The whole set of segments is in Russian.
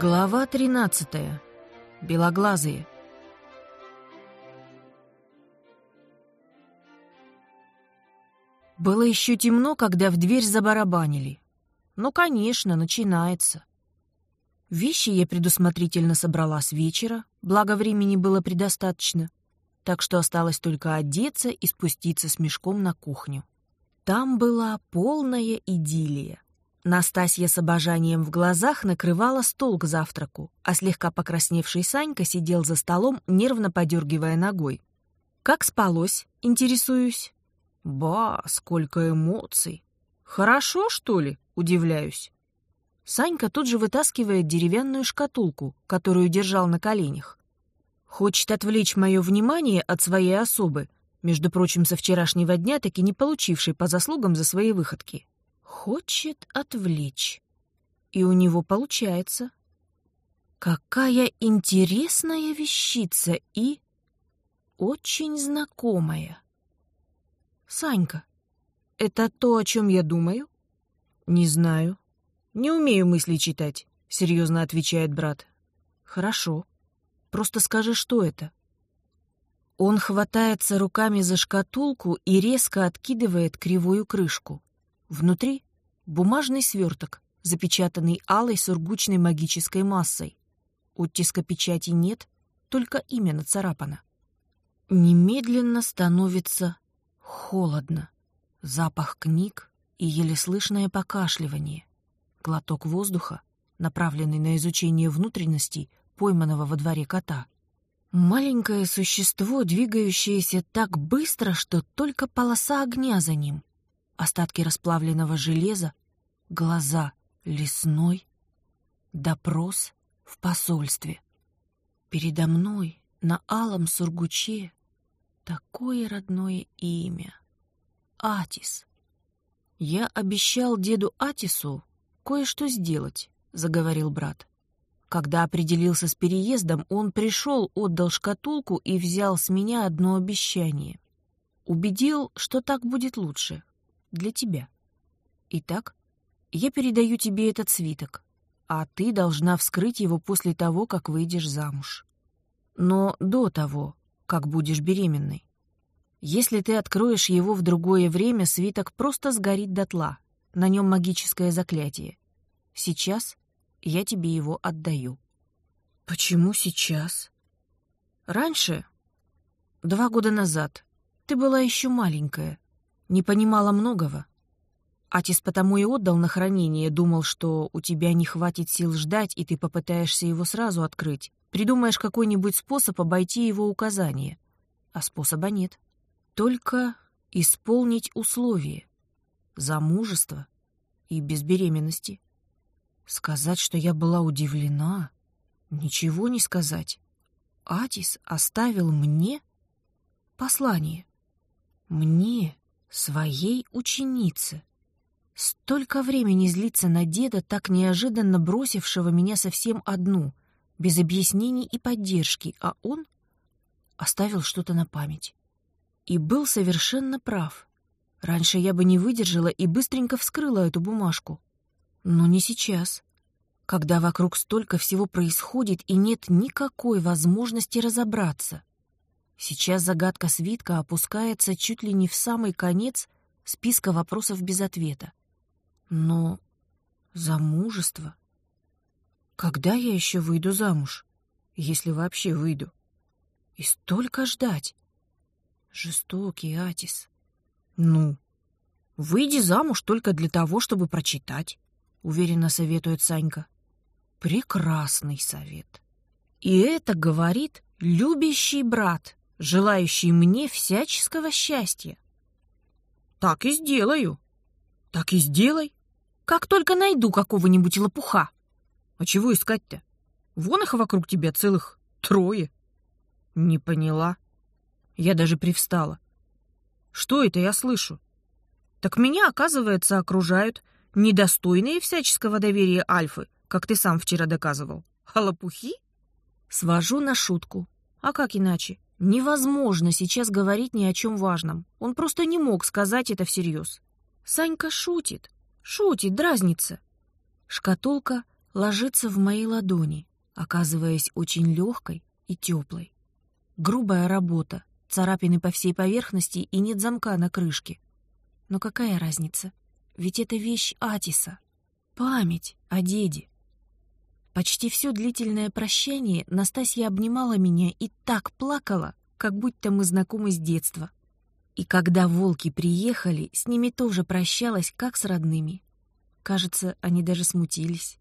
Глава 13. Белоглазые. Было еще темно, когда в дверь забарабанили. Ну, конечно, начинается. Вещи я предусмотрительно собрала с вечера, благо времени было предостаточно, так что осталось только одеться и спуститься с мешком на кухню. Там была полная идиллия. Настасья с обожанием в глазах накрывала стол к завтраку, а слегка покрасневший Санька сидел за столом, нервно подергивая ногой. «Как спалось?» — интересуюсь. «Ба, сколько эмоций! Хорошо, что ли?» — удивляюсь. Санька тут же вытаскивает деревянную шкатулку, которую держал на коленях. Хочет отвлечь мое внимание от своей особы, между прочим, со вчерашнего дня таки не получившей по заслугам за свои выходки. Хочет отвлечь. И у него получается. Какая интересная вещица и очень знакомая. Санька, это то, о чем я думаю? Не знаю. Не умею мысли читать, серьезно отвечает брат. Хорошо. Просто скажи, что это. Он хватается руками за шкатулку и резко откидывает кривую крышку. Внутри бумажный сверток, запечатанный алой сургучной магической массой. Оттиска печати нет, только имя нацарапано. Немедленно становится Холодно. Запах книг и еле слышное покашливание. Глоток воздуха, направленный на изучение внутренностей пойманного во дворе кота. Маленькое существо, двигающееся так быстро, что только полоса огня за ним. Остатки расплавленного железа, глаза лесной, допрос в посольстве. Передо мной на алом сургуче Такое родное имя. Атис. Я обещал деду Атису кое-что сделать, заговорил брат. Когда определился с переездом, он пришел, отдал шкатулку и взял с меня одно обещание. Убедил, что так будет лучше. Для тебя. Итак, я передаю тебе этот свиток, а ты должна вскрыть его после того, как выйдешь замуж. Но до того, как будешь беременной. Если ты откроешь его в другое время, свиток просто сгорит дотла. На нем магическое заклятие. Сейчас я тебе его отдаю. Почему сейчас? Раньше, два года назад, ты была еще маленькая, не понимала многого. Атис потому и отдал на хранение, думал, что у тебя не хватит сил ждать, и ты попытаешься его сразу открыть. Придумаешь какой-нибудь способ обойти его указания. А способа нет. Только исполнить условия. Замужество и без беременности. Сказать, что я была удивлена, ничего не сказать. Атис оставил мне послание. Мне, своей ученице. Столько времени злиться на деда, так неожиданно бросившего меня совсем одну — без объяснений и поддержки, а он оставил что-то на память. И был совершенно прав. Раньше я бы не выдержала и быстренько вскрыла эту бумажку. Но не сейчас, когда вокруг столько всего происходит и нет никакой возможности разобраться. Сейчас загадка свитка опускается чуть ли не в самый конец списка вопросов без ответа. Но замужество когда я еще выйду замуж? Если вообще выйду. И столько ждать. Жестокий Атис. Ну, выйди замуж только для того, чтобы прочитать, уверенно советует Санька. Прекрасный совет. И это говорит любящий брат, желающий мне всяческого счастья. Так и сделаю. Так и сделай. Как только найду какого-нибудь лопуха. А чего искать-то? Вон их вокруг тебя целых трое. Не поняла. Я даже привстала. Что это я слышу? Так меня, оказывается, окружают недостойные всяческого доверия Альфы, как ты сам вчера доказывал. А лопухи? Свожу на шутку. А как иначе? Невозможно сейчас говорить ни о чем важном. Он просто не мог сказать это всерьез. Санька шутит. Шутит, дразнится. Шкатулка ложится в мои ладони, оказываясь очень легкой и теплой. Грубая работа, царапины по всей поверхности и нет замка на крышке. Но какая разница? Ведь это вещь Атиса. Память о деде. Почти все длительное прощание Настасья обнимала меня и так плакала, как будто мы знакомы с детства. И когда волки приехали, с ними тоже прощалась, как с родными. Кажется, они даже смутились.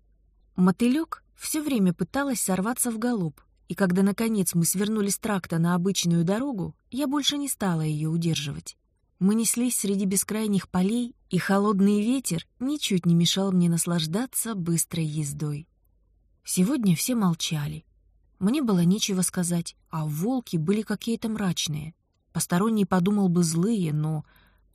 Мотылек все время пыталась сорваться в галоп, и когда, наконец, мы свернули с тракта на обычную дорогу, я больше не стала ее удерживать. Мы неслись среди бескрайних полей, и холодный ветер ничуть не мешал мне наслаждаться быстрой ездой. Сегодня все молчали. Мне было нечего сказать, а волки были какие-то мрачные. Посторонний подумал бы злые, но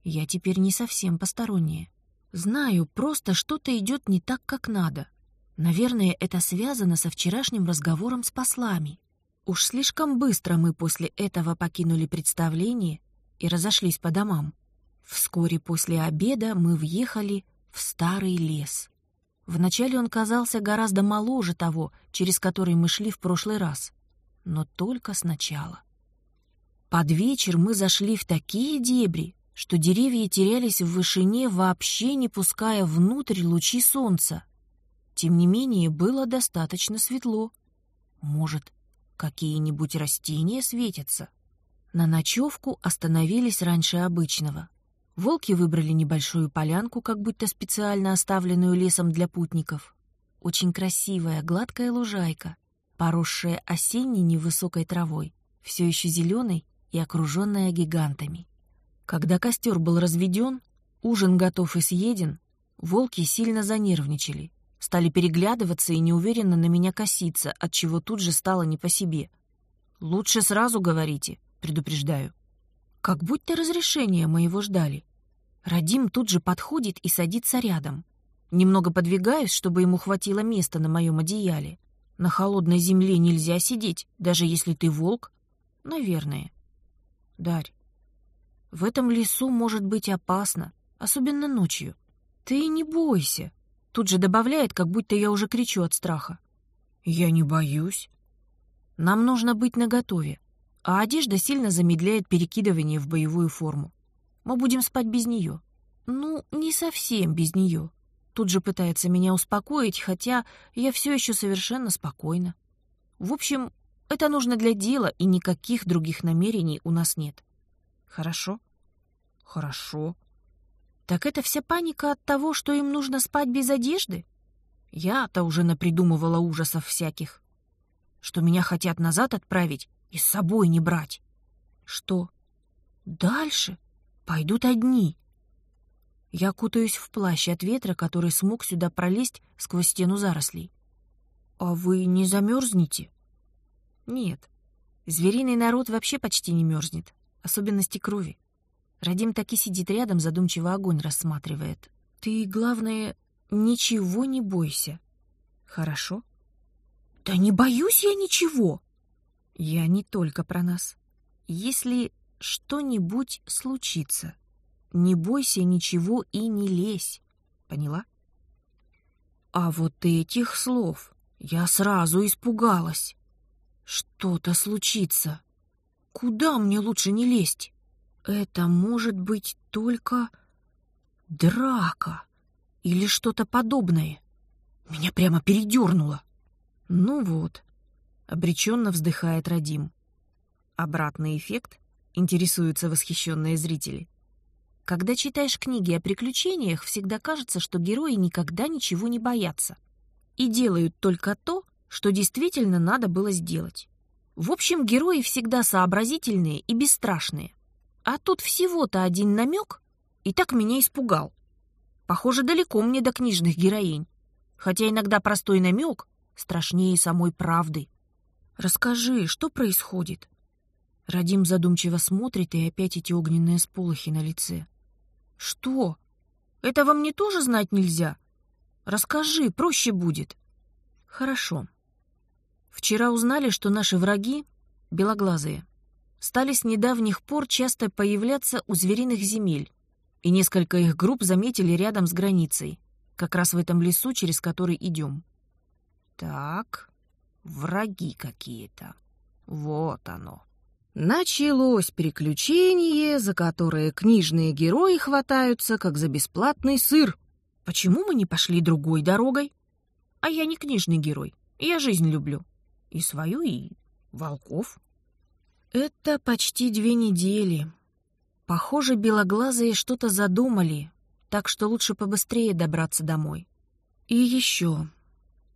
я теперь не совсем посторонняя. Знаю, просто что-то идет не так, как надо. Наверное, это связано со вчерашним разговором с послами. Уж слишком быстро мы после этого покинули представление и разошлись по домам. Вскоре после обеда мы въехали в старый лес. Вначале он казался гораздо моложе того, через который мы шли в прошлый раз. Но только сначала. Под вечер мы зашли в такие дебри, что деревья терялись в вышине, вообще не пуская внутрь лучи солнца. Тем не менее, было достаточно светло. Может, какие-нибудь растения светятся? На ночевку остановились раньше обычного. Волки выбрали небольшую полянку, как будто специально оставленную лесом для путников. Очень красивая, гладкая лужайка, поросшая осенней невысокой травой, все еще зеленой и окруженная гигантами. Когда костер был разведен, ужин готов и съеден, волки сильно занервничали, стали переглядываться и неуверенно на меня коситься, от чего тут же стало не по себе. «Лучше сразу говорите», — предупреждаю. Как будто разрешения моего ждали. Радим тут же подходит и садится рядом. Немного подвигаюсь, чтобы ему хватило места на моем одеяле. На холодной земле нельзя сидеть, даже если ты волк. Наверное. Дарь, в этом лесу может быть опасно, особенно ночью. Ты не бойся. Тут же добавляет, как будто я уже кричу от страха. Я не боюсь. Нам нужно быть наготове, а одежда сильно замедляет перекидывание в боевую форму. Мы будем спать без нее. Ну, не совсем без нее. Тут же пытается меня успокоить, хотя я все еще совершенно спокойна. В общем, это нужно для дела, и никаких других намерений у нас нет. Хорошо? Хорошо. Так это вся паника от того, что им нужно спать без одежды? Я-то уже напридумывала ужасов всяких. Что меня хотят назад отправить и с собой не брать. Что? Дальше? Пойдут одни. Я кутаюсь в плащ от ветра, который смог сюда пролезть сквозь стену зарослей. А вы не замерзнете? Нет. Звериный народ вообще почти не мерзнет. Особенности крови. Радим таки сидит рядом, задумчиво огонь рассматривает. Ты, главное, ничего не бойся. Хорошо? Да не боюсь я ничего. Я не только про нас. Если что-нибудь случится, не бойся ничего и не лезь. Поняла? А вот этих слов я сразу испугалась. Что-то случится. Куда мне лучше не лезть? Это может быть только драка или что-то подобное. Меня прямо передернуло. Ну вот, обреченно вздыхает Радим. Обратный эффект интересуются восхищенные зрители. Когда читаешь книги о приключениях, всегда кажется, что герои никогда ничего не боятся и делают только то, что действительно надо было сделать. В общем, герои всегда сообразительные и бесстрашные. А тут всего-то один намек, и так меня испугал. Похоже, далеко мне до книжных героинь, хотя иногда простой намек страшнее самой правды. Расскажи, что происходит? Радим задумчиво смотрит, и опять эти огненные сполохи на лице. Что? Этого мне тоже знать нельзя? Расскажи, проще будет. Хорошо. Вчера узнали, что наши враги, белоглазые, стали с недавних пор часто появляться у звериных земель, и несколько их групп заметили рядом с границей, как раз в этом лесу, через который идем. Так, враги какие-то. Вот оно. Началось приключение, за которое книжные герои хватаются, как за бесплатный сыр. Почему мы не пошли другой дорогой? А я не книжный герой. Я жизнь люблю. И свою, и волков. Это почти две недели. Похоже, белоглазые что-то задумали, так что лучше побыстрее добраться домой. И еще.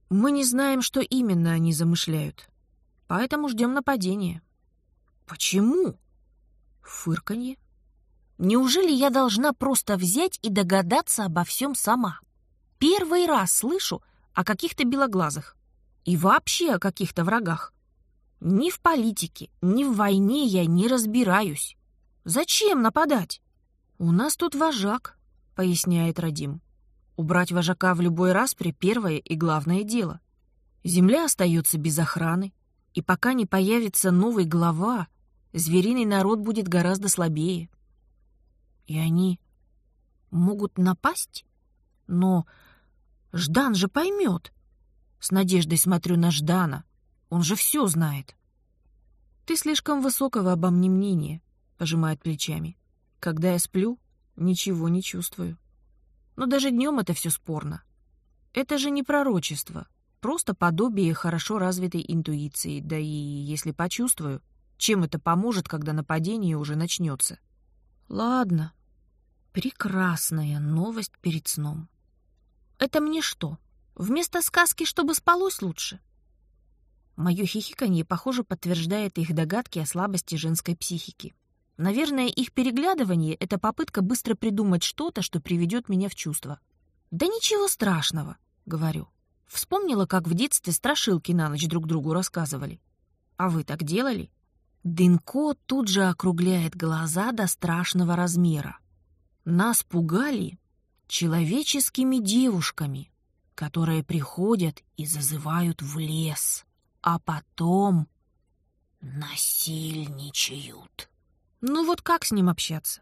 Мы не знаем, что именно они замышляют, поэтому ждем нападения. Почему? Фырканье. Неужели я должна просто взять и догадаться обо всем сама? Первый раз слышу о каких-то белоглазых и вообще о каких-то врагах. Ни в политике, ни в войне я не разбираюсь. Зачем нападать? У нас тут вожак, поясняет Радим. Убрать вожака в любой раз при первое и главное дело. Земля остается без охраны, и пока не появится новый глава, звериный народ будет гораздо слабее. И они могут напасть? Но Ждан же поймет. С надеждой смотрю на Ждана. Он же все знает. Ты слишком высокого обо мне мнения, пожимает плечами. Когда я сплю, ничего не чувствую. Но даже днем это все спорно. Это же не пророчество, просто подобие хорошо развитой интуиции, да и если почувствую, чем это поможет, когда нападение уже начнется? Ладно. Прекрасная новость перед сном. Это мне что, вместо сказки, чтобы спалось лучше? Мое хихиканье, похоже, подтверждает их догадки о слабости женской психики. Наверное, их переглядывание — это попытка быстро придумать что-то, что приведет меня в чувство. «Да ничего страшного», — говорю. Вспомнила, как в детстве страшилки на ночь друг другу рассказывали. А вы так делали? Дынко тут же округляет глаза до страшного размера. Нас пугали человеческими девушками, которые приходят и зазывают в лес, а потом насильничают. Ну вот как с ним общаться?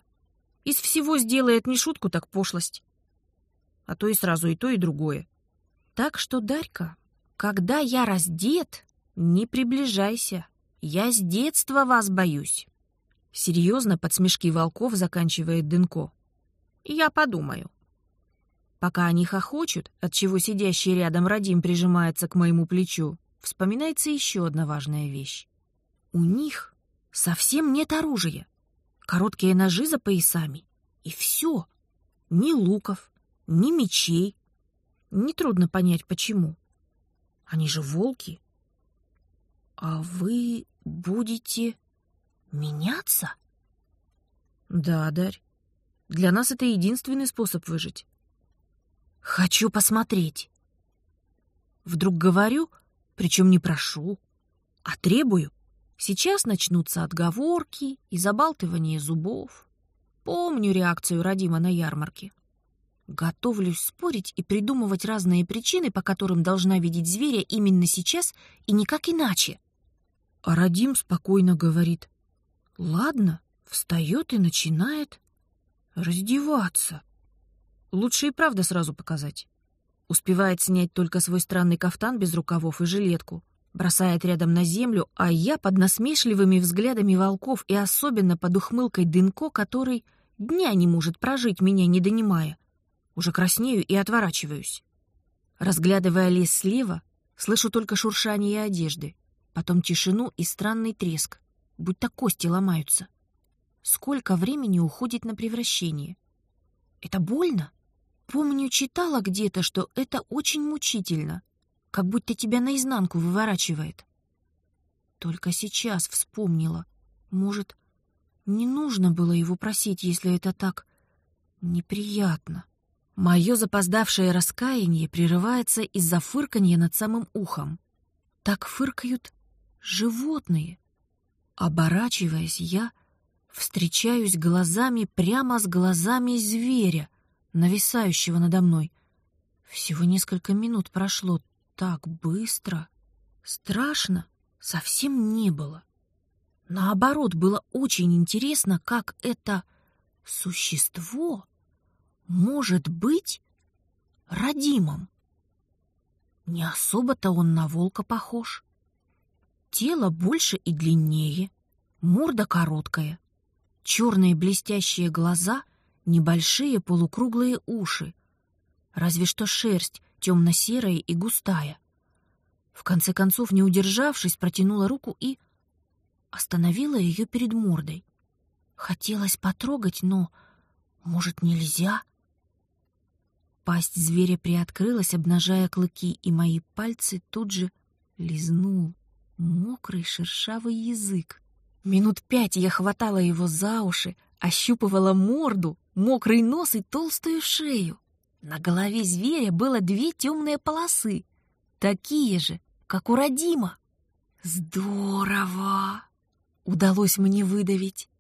Из всего сделает не шутку, так пошлость. А то и сразу и то, и другое. Так что, Дарька, когда я раздет, не приближайся. Я с детства вас боюсь. Серьезно, под смешки волков заканчивает Дынко. Я подумаю. Пока они хохочут, отчего сидящий рядом Радим прижимается к моему плечу, вспоминается еще одна важная вещь. У них совсем нет оружия. Короткие ножи за поясами. И все. Ни луков, ни мечей. Нетрудно понять, почему. Они же волки. А вы будете меняться? Да, Дарь. Для нас это единственный способ выжить. Хочу посмотреть. Вдруг говорю, причем не прошу, а требую. Сейчас начнутся отговорки и забалтывание зубов. Помню реакцию Радима на ярмарке. Готовлюсь спорить и придумывать разные причины, по которым должна видеть зверя именно сейчас и никак иначе. А Радим спокойно говорит. Ладно, встает и начинает раздеваться. Лучше и правда сразу показать. Успевает снять только свой странный кафтан без рукавов и жилетку. Бросает рядом на землю, а я под насмешливыми взглядами волков и особенно под ухмылкой Дынко, который дня не может прожить, меня не донимая. Уже краснею и отворачиваюсь. Разглядывая лес слева, слышу только шуршание одежды потом тишину и странный треск, будто кости ломаются. Сколько времени уходит на превращение? Это больно? Помню, читала где-то, что это очень мучительно, как будто тебя наизнанку выворачивает. Только сейчас вспомнила. Может, не нужно было его просить, если это так неприятно. Мое запоздавшее раскаяние прерывается из-за фырканья над самым ухом. Так фыркают животные. Оборачиваясь, я встречаюсь глазами прямо с глазами зверя, нависающего надо мной. Всего несколько минут прошло так быстро. Страшно совсем не было. Наоборот, было очень интересно, как это существо может быть родимым. Не особо-то он на волка похож. Тело больше и длиннее, морда короткая, черные блестящие глаза, небольшие полукруглые уши. Разве что шерсть темно-серая и густая. В конце концов, не удержавшись, протянула руку и остановила ее перед мордой. Хотелось потрогать, но, может, нельзя? Пасть зверя приоткрылась, обнажая клыки, и мои пальцы тут же лизнул мокрый шершавый язык. Минут пять я хватала его за уши, ощупывала морду, мокрый нос и толстую шею. На голове зверя было две темные полосы, такие же, как у Родима. Здорово! Удалось мне выдавить.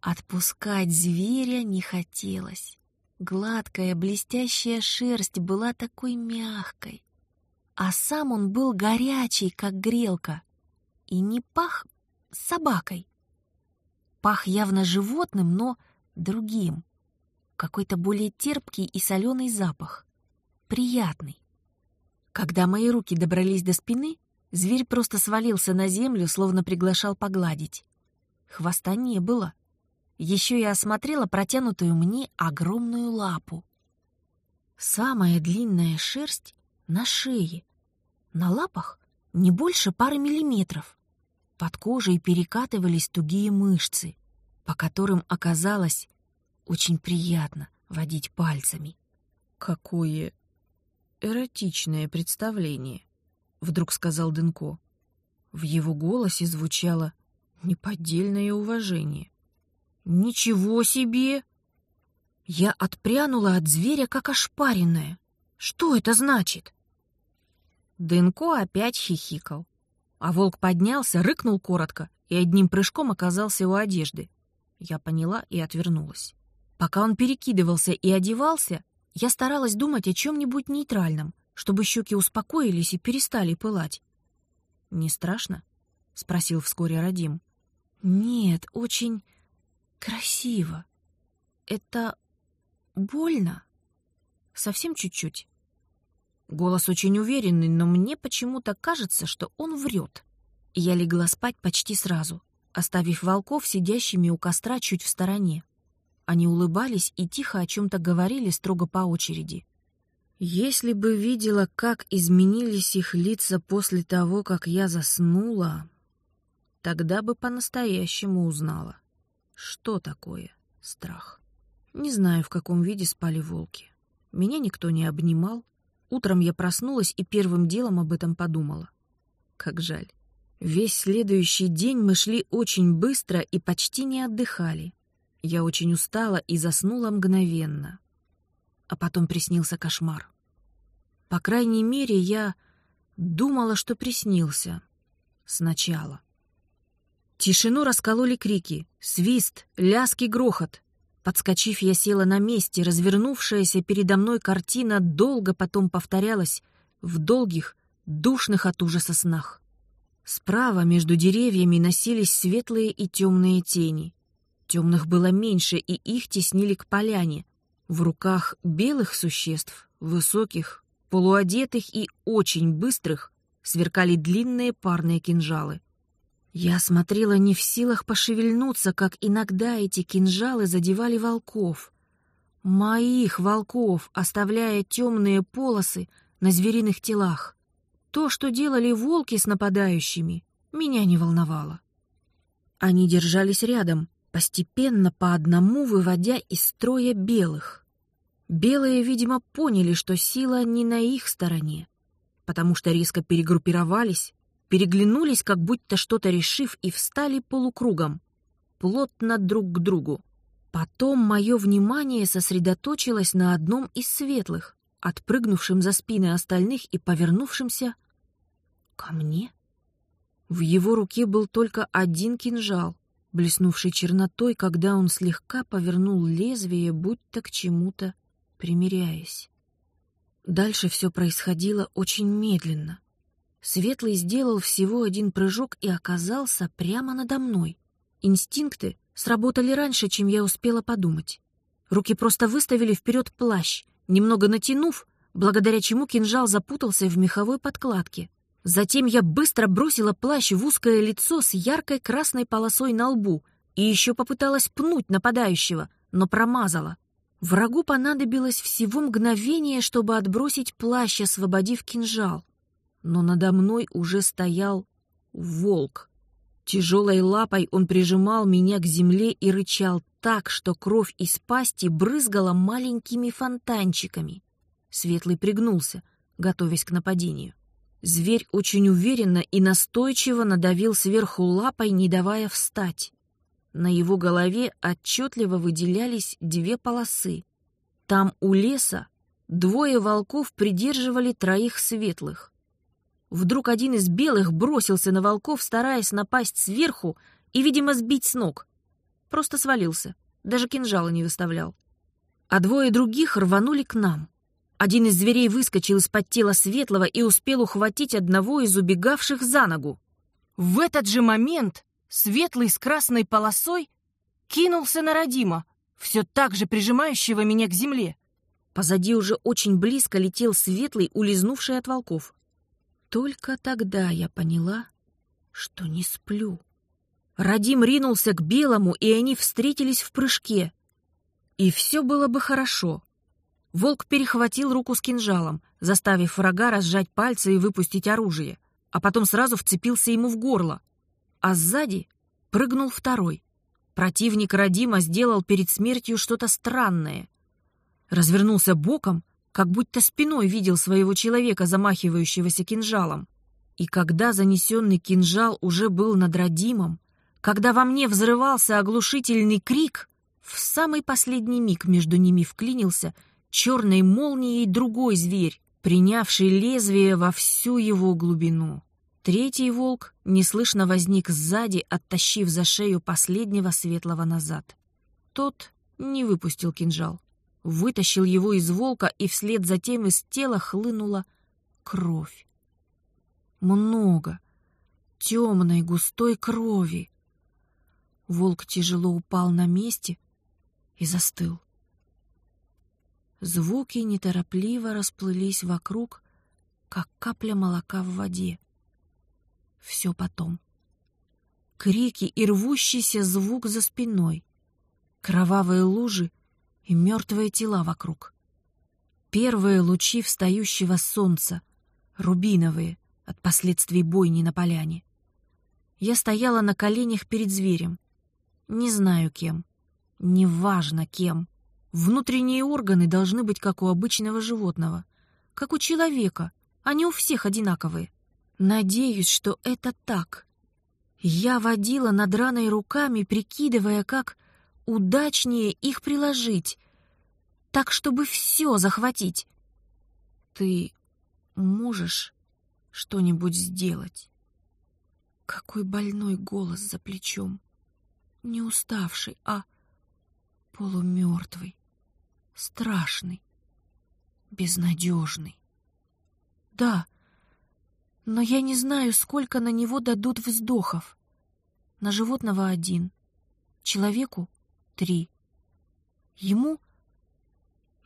Отпускать зверя не хотелось. Гладкая, блестящая шерсть была такой мягкой, а сам он был горячий, как грелка, и не пах собакой. Пах явно животным, но другим. Какой-то более терпкий и соленый запах. Приятный. Когда мои руки добрались до спины, зверь просто свалился на землю, словно приглашал погладить. Хвоста не было. Еще я осмотрела протянутую мне огромную лапу. Самая длинная шерсть на шее. На лапах не больше пары миллиметров. Под кожей перекатывались тугие мышцы, по которым оказалось очень приятно водить пальцами. «Какое эротичное представление», — вдруг сказал Дынко. В его голосе звучало неподдельное уважение. «Ничего себе!» Я отпрянула от зверя, как ошпаренная. Что это значит? Дынко опять хихикал. А волк поднялся, рыкнул коротко и одним прыжком оказался у одежды. Я поняла и отвернулась. Пока он перекидывался и одевался, я старалась думать о чем-нибудь нейтральном, чтобы щеки успокоились и перестали пылать. «Не страшно?» — спросил вскоре Радим. «Нет, очень красиво. Это больно. Совсем чуть-чуть. Голос очень уверенный, но мне почему-то кажется, что он врет. я легла спать почти сразу, оставив волков сидящими у костра чуть в стороне. Они улыбались и тихо о чем-то говорили строго по очереди. Если бы видела, как изменились их лица после того, как я заснула, тогда бы по-настоящему узнала. Что такое страх? Не знаю, в каком виде спали волки. Меня никто не обнимал. Утром я проснулась и первым делом об этом подумала. Как жаль. Весь следующий день мы шли очень быстро и почти не отдыхали. Я очень устала и заснула мгновенно. А потом приснился кошмар. По крайней мере, я думала, что приснился. Сначала. Тишину раскололи крики, свист, ляский грохот. Подскочив, я села на месте, развернувшаяся передо мной картина долго потом повторялась в долгих, душных от ужаса снах. Справа между деревьями носились светлые и темные тени. Темных было меньше, и их теснили к поляне. В руках белых существ, высоких, полуодетых и очень быстрых, сверкали длинные парные кинжалы. Я смотрела не в силах пошевельнуться, как иногда эти кинжалы задевали волков. Моих волков, оставляя темные полосы на звериных телах. То, что делали волки с нападающими, меня не волновало. Они держались рядом, постепенно по одному выводя из строя белых. Белые, видимо, поняли, что сила не на их стороне, потому что резко перегруппировались, переглянулись, как будто что-то решив, и встали полукругом, плотно друг к другу. Потом мое внимание сосредоточилось на одном из светлых, отпрыгнувшем за спины остальных и повернувшемся ко мне. В его руке был только один кинжал, блеснувший чернотой, когда он слегка повернул лезвие, будто к чему-то примиряясь. Дальше все происходило очень медленно — Светлый сделал всего один прыжок и оказался прямо надо мной. Инстинкты сработали раньше, чем я успела подумать. Руки просто выставили вперед плащ. Немного натянув, благодаря чему кинжал запутался в меховой подкладке. Затем я быстро бросила плащ в узкое лицо с яркой красной полосой на лбу и еще попыталась пнуть нападающего, но промазала. Врагу понадобилось всего мгновение, чтобы отбросить плащ, освободив кинжал. Но надо мной уже стоял волк. Тяжелой лапой он прижимал меня к земле и рычал так, что кровь из пасти брызгала маленькими фонтанчиками. Светлый пригнулся, готовясь к нападению. Зверь очень уверенно и настойчиво надавил сверху лапой, не давая встать. На его голове отчетливо выделялись две полосы. Там у леса двое волков придерживали троих светлых. Вдруг один из белых бросился на волков, стараясь напасть сверху и, видимо, сбить с ног. Просто свалился, даже кинжала не выставлял. А двое других рванули к нам. Один из зверей выскочил из-под тела Светлого и успел ухватить одного из убегавших за ногу. В этот же момент Светлый с красной полосой кинулся на Родима, все так же прижимающего меня к земле. Позади уже очень близко летел Светлый, улизнувший от волков. Только тогда я поняла, что не сплю. Радим ринулся к Белому, и они встретились в прыжке. И все было бы хорошо. Волк перехватил руку с кинжалом, заставив врага разжать пальцы и выпустить оружие, а потом сразу вцепился ему в горло. А сзади прыгнул второй. Противник Радима сделал перед смертью что-то странное. Развернулся боком как будто спиной видел своего человека, замахивающегося кинжалом. И когда занесенный кинжал уже был над родимом, когда во мне взрывался оглушительный крик, в самый последний миг между ними вклинился черной молнией другой зверь, принявший лезвие во всю его глубину. Третий волк неслышно возник сзади, оттащив за шею последнего светлого назад. Тот не выпустил кинжал вытащил его из волка, и вслед за тем из тела хлынула кровь. Много темной густой крови. Волк тяжело упал на месте и застыл. Звуки неторопливо расплылись вокруг, как капля молока в воде. Все потом. Крики и рвущийся звук за спиной. Кровавые лужи и мертвые тела вокруг. Первые лучи встающего солнца, рубиновые, от последствий бойни на поляне. Я стояла на коленях перед зверем. Не знаю кем. Неважно кем. Внутренние органы должны быть как у обычного животного. Как у человека. Они у всех одинаковые. Надеюсь, что это так. Я водила над раной руками, прикидывая, как удачнее их приложить, так, чтобы все захватить. Ты можешь что-нибудь сделать? Какой больной голос за плечом. Не уставший, а полумертвый, страшный, безнадежный. Да, но я не знаю, сколько на него дадут вздохов. На животного один, человеку три. Ему...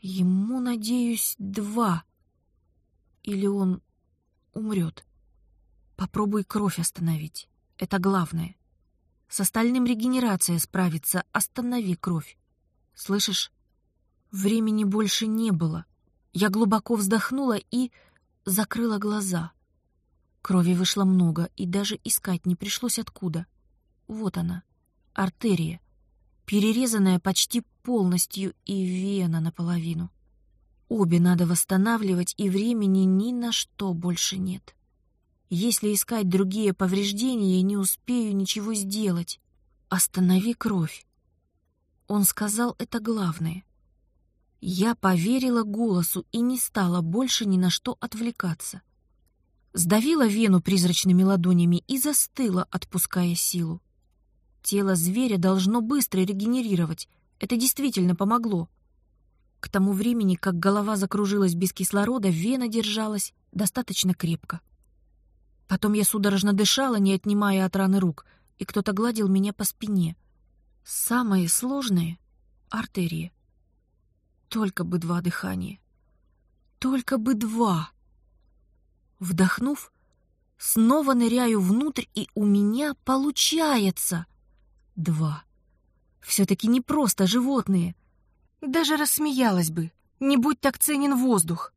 Ему, надеюсь, два. Или он умрет. Попробуй кровь остановить. Это главное. С остальным регенерация справится. Останови кровь. Слышишь? Времени больше не было. Я глубоко вздохнула и закрыла глаза. Крови вышло много, и даже искать не пришлось откуда. Вот она, артерия перерезанная почти полностью и вена наполовину. Обе надо восстанавливать, и времени ни на что больше нет. Если искать другие повреждения, не успею ничего сделать. Останови кровь. Он сказал это главное. Я поверила голосу и не стала больше ни на что отвлекаться. Сдавила вену призрачными ладонями и застыла, отпуская силу. Тело зверя должно быстро регенерировать. Это действительно помогло. К тому времени, как голова закружилась без кислорода, вена держалась достаточно крепко. Потом я судорожно дышала, не отнимая от раны рук, и кто-то гладил меня по спине. Самое сложное — артерия. Только бы два дыхания. Только бы два. Вдохнув, снова ныряю внутрь, и у меня получается. Два. Все-таки не просто животные. Даже рассмеялась бы, не будь так ценен воздух.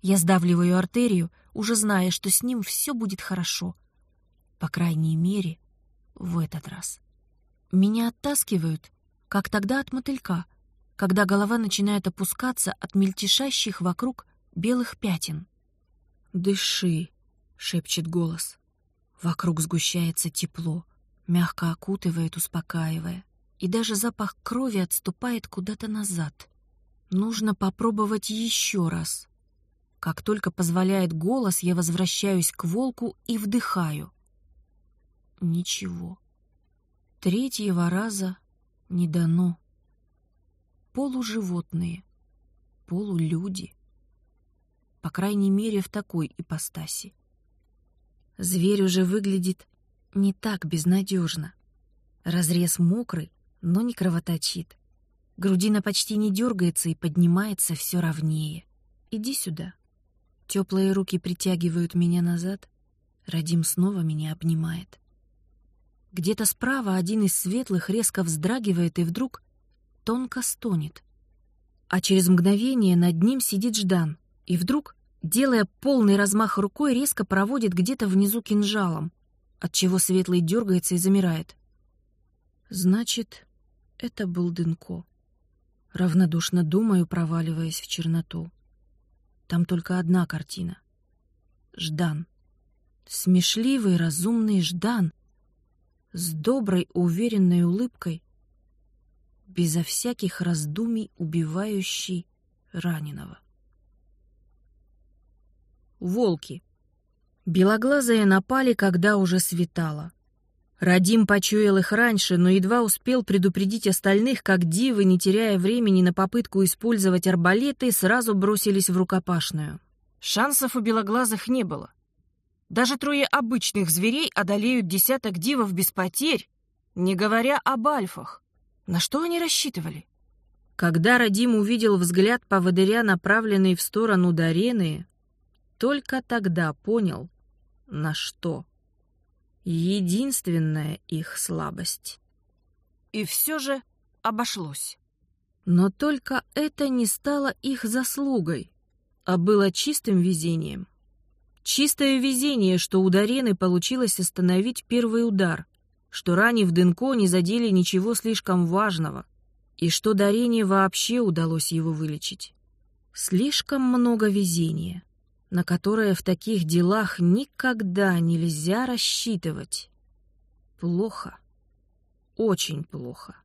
Я сдавливаю артерию, уже зная, что с ним все будет хорошо. По крайней мере, в этот раз. Меня оттаскивают, как тогда от мотылька, когда голова начинает опускаться от мельтешащих вокруг белых пятен. «Дыши», — шепчет голос. Вокруг сгущается тепло, мягко окутывает, успокаивая, и даже запах крови отступает куда-то назад. Нужно попробовать еще раз. Как только позволяет голос, я возвращаюсь к волку и вдыхаю. Ничего. Третьего раза не дано. Полуживотные, полулюди. По крайней мере, в такой ипостаси. Зверь уже выглядит не так безнадежно. Разрез мокрый, но не кровоточит. Грудина почти не дергается и поднимается все ровнее. Иди сюда. Теплые руки притягивают меня назад. Радим снова меня обнимает. Где-то справа один из светлых резко вздрагивает и вдруг тонко стонет. А через мгновение над ним сидит Ждан, и вдруг, делая полный размах рукой, резко проводит где-то внизу кинжалом, отчего светлый дергается и замирает. Значит, это был Дынко. Равнодушно думаю, проваливаясь в черноту. Там только одна картина. Ждан. Смешливый, разумный Ждан — с доброй, уверенной улыбкой, безо всяких раздумий убивающий раненого. Волки. Белоглазые напали, когда уже светало. Радим почуял их раньше, но едва успел предупредить остальных, как дивы, не теряя времени на попытку использовать арбалеты, сразу бросились в рукопашную. Шансов у белоглазых не было. Даже трое обычных зверей одолеют десяток дивов без потерь, не говоря об альфах. На что они рассчитывали? Когда Радим увидел взгляд поводыря, направленный в сторону Дарены, только тогда понял, на что. Единственная их слабость. И все же обошлось. Но только это не стало их заслугой, а было чистым везением. Чистое везение, что у Дарены получилось остановить первый удар, что ранив Дынко не задели ничего слишком важного, и что Дарене вообще удалось его вылечить. Слишком много везения, на которое в таких делах никогда нельзя рассчитывать. Плохо. Очень плохо.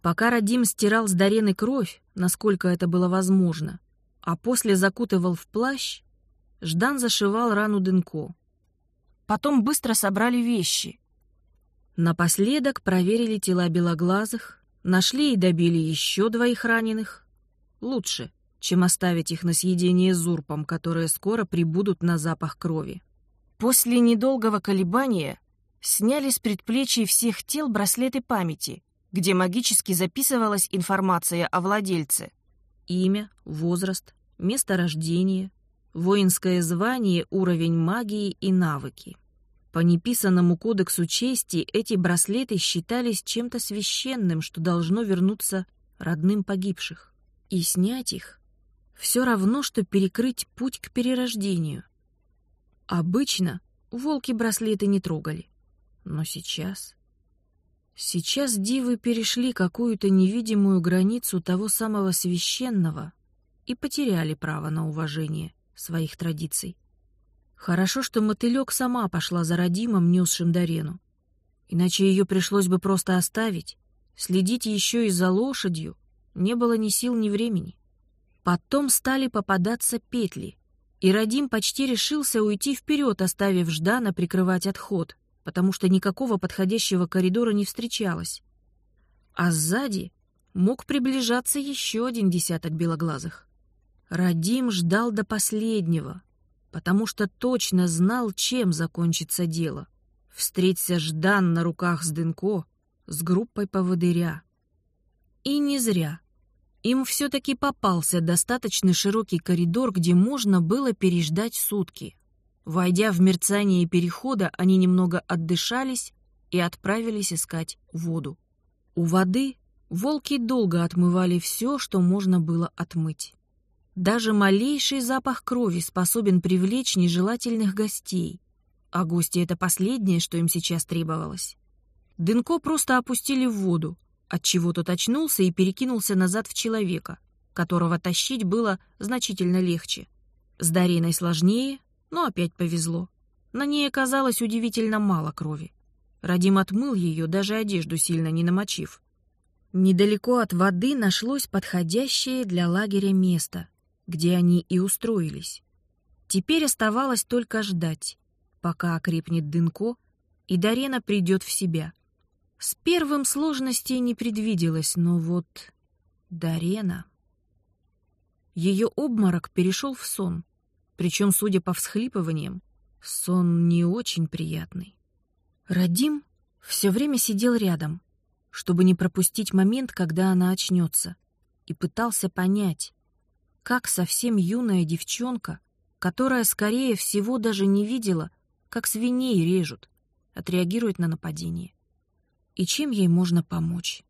Пока Радим стирал с Дарены кровь, насколько это было возможно, а после закутывал в плащ, Ждан зашивал рану Дынко. Потом быстро собрали вещи. Напоследок проверили тела белоглазых, нашли и добили еще двоих раненых. Лучше, чем оставить их на съедение зурпам, которые скоро прибудут на запах крови. После недолгого колебания сняли с предплечий всех тел браслеты памяти, где магически записывалась информация о владельце. Имя, возраст, место рождения, воинское звание, уровень магии и навыки. По неписанному кодексу чести эти браслеты считались чем-то священным, что должно вернуться родным погибших. И снять их все равно, что перекрыть путь к перерождению. Обычно волки браслеты не трогали. Но сейчас... Сейчас дивы перешли какую-то невидимую границу того самого священного и потеряли право на уважение своих традиций. Хорошо, что мотылек сама пошла за родимом, несшим Дарену. Иначе ее пришлось бы просто оставить. Следить еще и за лошадью не было ни сил, ни времени. Потом стали попадаться петли, и Радим почти решился уйти вперед, оставив Ждана прикрывать отход, потому что никакого подходящего коридора не встречалось. А сзади мог приближаться еще один десяток белоглазых. Радим ждал до последнего, потому что точно знал, чем закончится дело. Встреться Ждан на руках с Дынко, с группой поводыря. И не зря. Им все-таки попался достаточно широкий коридор, где можно было переждать сутки. Войдя в мерцание перехода, они немного отдышались и отправились искать воду. У воды волки долго отмывали все, что можно было отмыть. Даже малейший запах крови способен привлечь нежелательных гостей, а гости — это последнее, что им сейчас требовалось. Дынко просто опустили в воду, отчего тот очнулся и перекинулся назад в человека, которого тащить было значительно легче. С Дариной сложнее, но опять повезло. На ней оказалось удивительно мало крови. Радим отмыл ее, даже одежду сильно не намочив. Недалеко от воды нашлось подходящее для лагеря место, где они и устроились. Теперь оставалось только ждать, пока окрепнет Дынко, и Дарена придет в себя. С первым сложностей не предвиделось, но вот Дарена... Ее обморок перешел в сон, причем, судя по всхлипываниям, сон не очень приятный. Радим все время сидел рядом, чтобы не пропустить момент, когда она очнется, и пытался понять, как совсем юная девчонка, которая, скорее всего, даже не видела, как свиней режут, отреагирует на нападение и чем ей можно помочь.